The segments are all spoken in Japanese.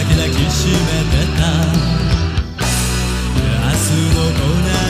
だけ抱きしまだもう離さない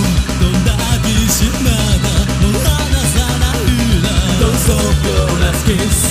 kiss